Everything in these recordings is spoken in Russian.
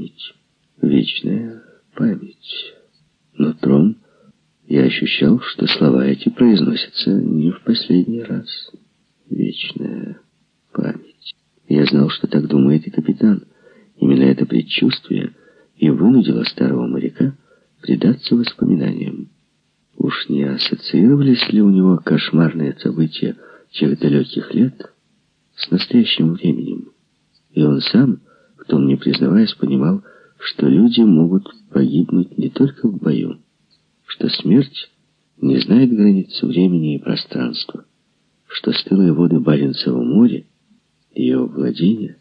память, вечная память. Но тром я ощущал, что слова эти произносятся не в последний раз. Вечная память. Я знал, что так думает и капитан. Именно это предчувствие и вынудило старого моряка предаться воспоминаниям. Уж не ассоциировались ли у него кошмарные события тех далеких лет с настоящим временем? И он сам, том не признаваясь, понимал, что люди могут погибнуть не только в бою, что смерть не знает границ времени и пространства, что стылые воды Баренцева моря, ее владение,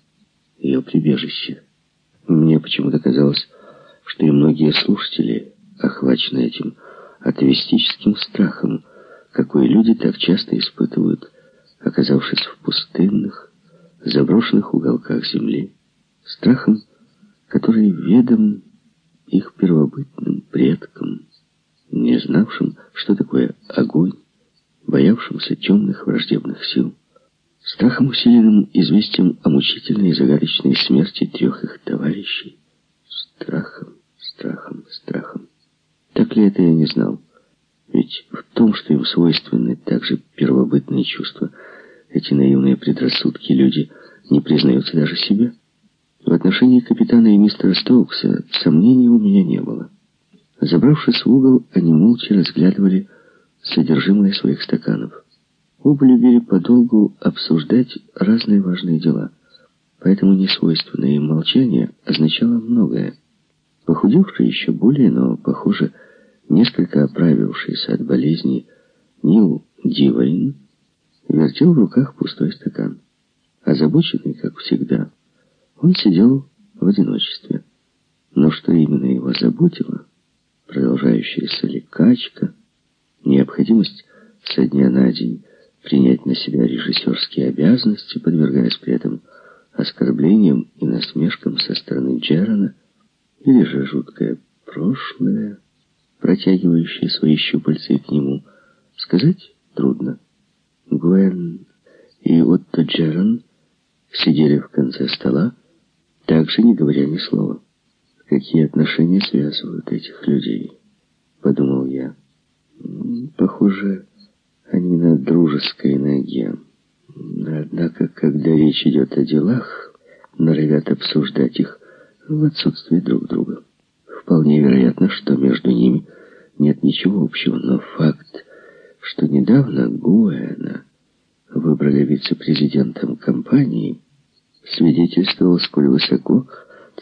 ее прибежище. Мне почему-то казалось, что и многие слушатели охвачены этим атовистическим страхом, какой люди так часто испытывают, оказавшись в пустынных, заброшенных уголках земли, страхом, который ведом их первобытным предкам, не знавшим, что такое огонь, боявшимся темных враждебных сил, страхом, усиленным известием о мучительной и загадочной смерти трех их товарищей, страхом, страхом, страхом. Так ли это я не знал? Ведь в том, что им свойственны также первобытные чувства, эти наивные предрассудки люди не признаются даже себе. В отношении капитана и мистера Стоукса сомнений у меня не было. Забравшись в угол, они молча разглядывали содержимое своих стаканов. Оба любили подолгу обсуждать разные важные дела, поэтому несвойственное им молчание означало многое. Похудевший еще более, но, похоже, несколько оправившийся от болезни Нил Дивайн вертел в руках пустой стакан. Озабоченный, как всегда, он сидел в одиночестве. Но что именно его заботило, продолжающаяся ли качка, необходимость со дня на день принять на себя режиссерские обязанности, подвергаясь при этом оскорблениям и насмешкам со стороны Джерона, или же жуткое прошлое, протягивающее свои щупальцы к нему, сказать трудно. Гвен и Отто Джерон сидели в конце стола, также не говоря ни слова. Какие отношения связывают этих людей, подумал я. Похоже, они на дружеской ноге. Однако, когда речь идет о делах, норовят обсуждать их в отсутствии друг друга. Вполне вероятно, что между ними нет ничего общего, но факт, что недавно Гуэна выбрали вице-президентом компании, свидетельствовал, сколь высоко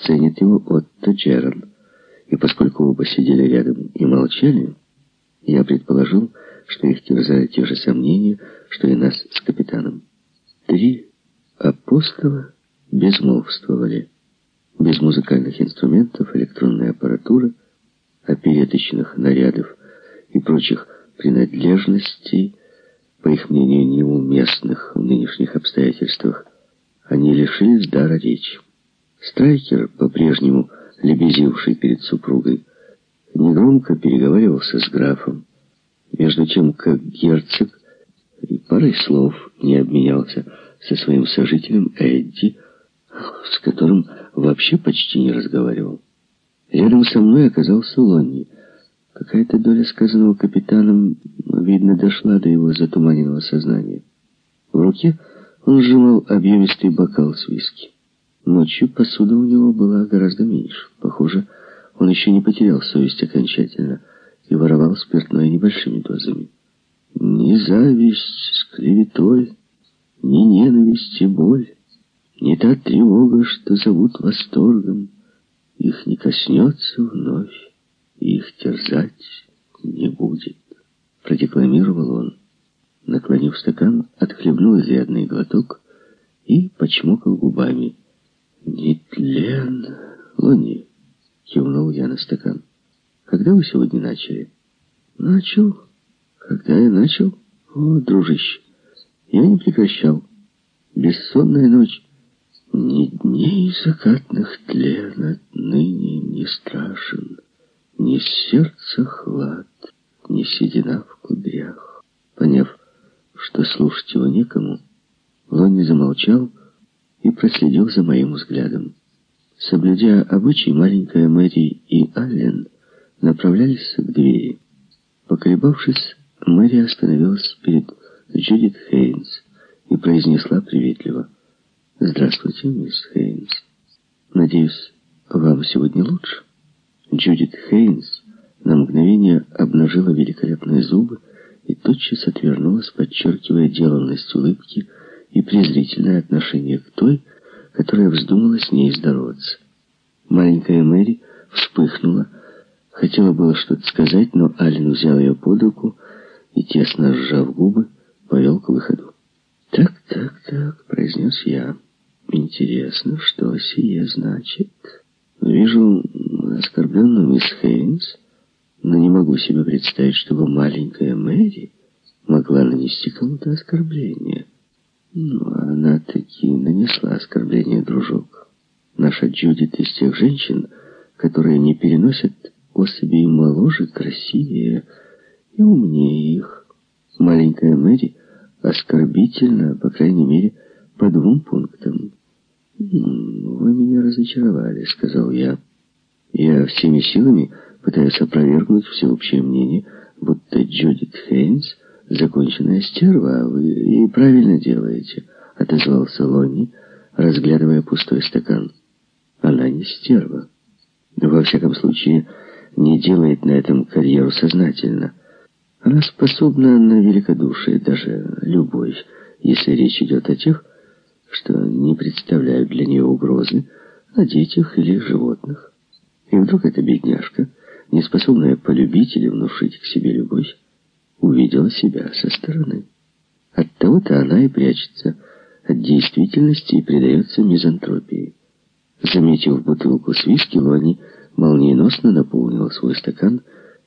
ценит его Отто Джерон. И поскольку оба сидели рядом и молчали, я предположил, что их терзают те же сомнения, что и нас с капитаном. Три апостола безмолвствовали. Без музыкальных инструментов, электронной аппаратуры, опереточных нарядов и прочих принадлежностей, по их мнению, неуместных в нынешних обстоятельствах, они лишились дара речи. Страйкер, по-прежнему лебезивший перед супругой, негромко переговаривался с графом, между тем, как герцог и парой слов не обменялся со своим сожителем Эдди, с которым вообще почти не разговаривал. Рядом со мной оказался Лонни. Какая-то доля сказанного капитаном, видно, дошла до его затуманенного сознания. В руке он сжимал объемистый бокал с виски. Ночью посуда у него была гораздо меньше. Похоже, он еще не потерял совесть окончательно и воровал спиртное небольшими дозами. Ни зависть с клеветой, ни ненависть и боль, ни та тревога, что зовут восторгом, их не коснется вновь, и их терзать не будет. Продекламировал он наклонив стакан, отхлебнул изрядный глоток и почмокал губами. «Нетлен, Лони!» — кивнул я на стакан. «Когда вы сегодня начали?» «Начал? Когда я начал? О, дружище, я не прекращал. Бессонная ночь. Ни дней закатных тлен отныне не страшен, Ни сердца хлад, ни седина в кудрях». Поняв, что слушать его некому, Лонни замолчал и проследил за моим взглядом. Соблюдя обычай, маленькая Мэри и Аллен направлялись к двери. Поколебавшись, Мэри остановилась перед Джудит Хейнс и произнесла приветливо. «Здравствуйте, мисс Хейнс. Надеюсь, вам сегодня лучше?» Джудит Хейнс на мгновение обнажила великолепные зубы тотчас отвернулась, подчеркивая деланность улыбки и презрительное отношение к той, которая вздумала с ней здороваться. Маленькая Мэри вспыхнула, хотела было что-то сказать, но Ален взял ее под руку и, тесно сжав губы, повел к выходу. «Так, так, так», — произнес я. «Интересно, что сие значит?» «Вижу оскорбленную мисс Хейнс, но не могу себе представить, чтобы маленькая Мэри могла нанести кому-то оскорбление». «Ну, она таки нанесла оскорбление, дружок. Наша Джудит из тех женщин, которые не переносят особей моложе, красивее и умнее их. Маленькая Мэри оскорбительна, по крайней мере, по двум пунктам. «Вы меня разочаровали», — сказал я. «Я всеми силами пытаюсь опровергнуть всеобщее мнение, будто Джудит Хейнс — законченная стерва, а вы и правильно делаете», — отозвался Лонни, разглядывая пустой стакан. «Она не стерва. Во всяком случае, не делает на этом карьеру сознательно». Она способна на великодушие, даже любовь, если речь идет о тех, что не представляют для нее угрозы, о детях или животных. И вдруг эта бедняжка, не способная полюбить или внушить к себе любовь, увидела себя со стороны. Оттого-то она и прячется от действительности и предается мизантропии. Заметив бутылку с виски, Лони молниеносно наполнил свой стакан